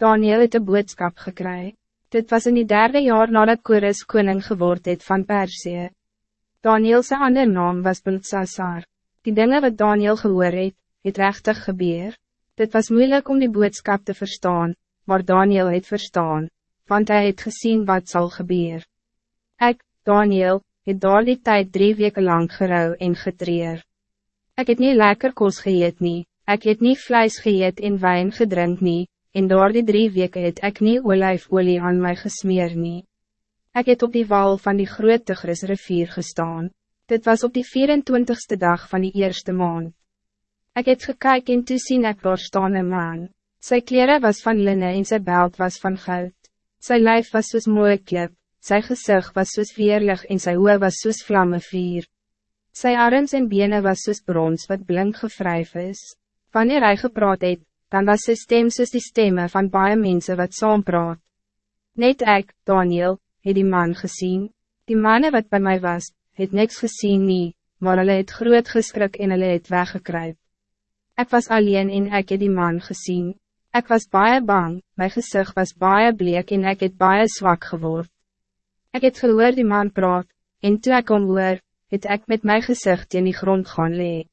Daniel het een boodskap gekry. Dit was in die derde jaar nadat Kores koning geword het van Persie. Daniel zijn ander naam was Beltsassar. Die dingen wat Daniel gehoor het, het rechtig gebeur. Dit was moeilijk om die boodskap te verstaan, maar Daniel het verstaan, want hij het gezien wat zal gebeuren. Ik, Daniel, het daar die tijd drie weken lang gerouw en getreer. Ik het niet lekker kos geëet nie, ik het niet vlees geëet en wijn gedrink nie, en door die drie weken het ek nie olijfolie aan my gesmeer nie. Ek het op die wal van die groot Tigris rivier gestaan. Dit was op die 24ste dag van die eerste maand. Ik het gekyk en toe sien ek daar staan een man. Sy kleren was van linnen en sy belt was van goud. Sy lijf was soos mooi klip, sy gezicht was soos veerlig en sy oor was soos vlamme vier. Sy arms en benen was soos brons wat blink gevryf is. Wanneer hij gepraat het, dan was sy stem soos die stemme van baie mense wat saam praat. Net ek, Daniel, het die man gezien. Die mannen wat bij mij was, het niks gezien nie, maar hulle het groot geskrik en hulle het weggekruip. Ik was alleen en ek het die man gezien. Ik was baie bang, mijn gezicht was baie bleek en ek het baie zwak geword. Ik het gehoor die man praat, en toe ek om hoor, het ek met mijn gezicht in die grond gaan lee.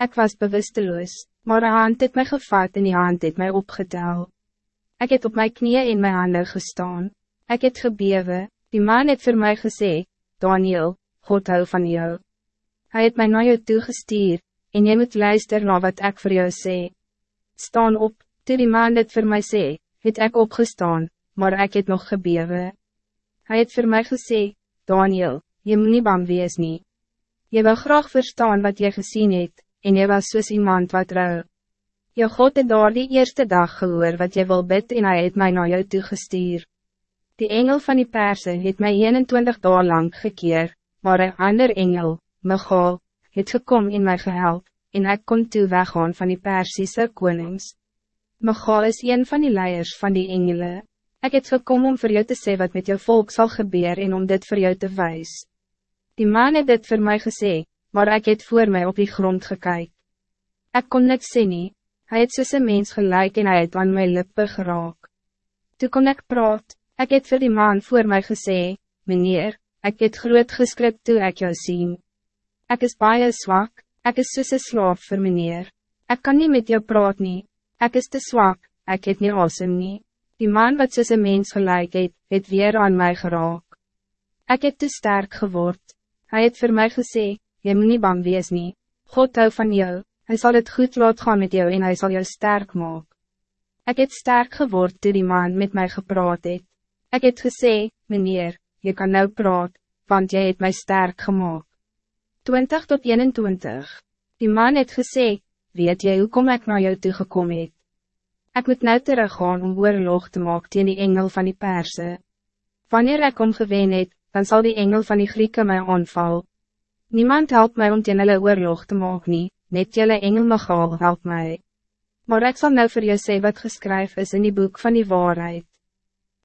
Ik was bewusteloos maar een hand het mij gevat en die hand het mij opgetel. Ik het op mijn knieën in mijn handen gestaan. Ik het gebewe, die man het voor mij gezegd, Daniel, God hou van jou. Hij het mij naar jou toegestuur, en jy moet luisteren naar wat ik voor jou sê. Staan op, toe die man het voor mij sê, het ik opgestaan, maar ik het nog gebewe. Hij het voor mij gezegd, Daniel, je moet niet bang wees nie. Je wil graag verstaan wat je gezien hebt, en jy was soos iemand wat rouw. Jou God het daar die eerste dag gehoor wat jy wil bid en hy het my na jou toegestuur. Die engel van die perse het my 21 dagen lang gekeer, maar een ander engel, Michael, het gekom in my gehelp, en ik kon toe weggaan van die Persische konings. Michael is een van die leiers van die engelen. Ik het gekom om voor jou te zeggen wat met jou volk zal gebeuren en om dit voor jou te wijs. Die man het dit voor mij gezegd, maar ik het voor mij op die grond gekyk. Ik kon niks sê nie, hy het soos een mens gelijk en hy het aan my lippe geraak. Toe kon ik praat, ik het vir die man voor mij gesê, meneer, ik het groot geskrik toe ek jou sien. Ik is baie zwak, ik is soos een slaaf vir meneer. Ik kan niet met jou praat nie, ek is te zwak, ik het nie awesome nie. Die man wat soos een mens gelijk het, het weer aan mij geraak. Ik het te sterk geword, hij het voor mij gezegd, jy moet nie bang wees nie, God hou van jou, hij zal het goed laat gaan met jou en hij zal jou sterk maak. Ik het sterk geword toe die man met mij gepraat het. Ek het gesê, meneer, je kan nou praat, want jy het mij sterk gemaakt. 20 tot 21 Die man het gesê, weet jy hoe kom ek naar jou toegekom het? Ek moet nou teruggaan om oorlog te maak teen die engel van die perse. Wanneer ek om gewen het, dan zal die engel van die Grieken mij aanval. Niemand helpt mij om teen hulle oorlog te maak nie, net jylle engel Michael help mij. Maar ik zal nou voor jou sê wat geskryf is in die boek van die waarheid.